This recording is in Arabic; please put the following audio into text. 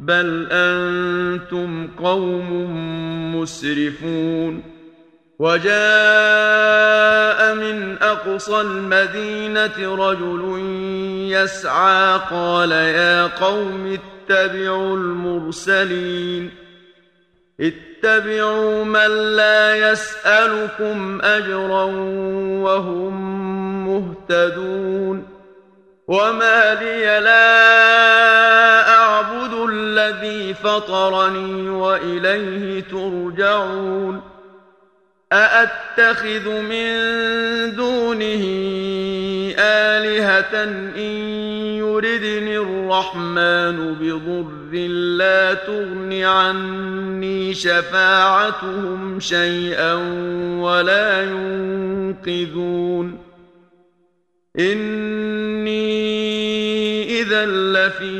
بل أنتم قوم مسرفون. وجاء من اقصى المدينة رجل يسعى قال يا قوم اتبعوا المرسلين. اتبعوا من لا يسألكم أجرا وهم مهتدون. وما لي لا الذي فطرني وإليه ترجعون أأتخذ من دونه آلهة إن يردني الرحمن بضر لا تغن عني شفاعتهم شيئا ولا ينقذون إني إذا لفي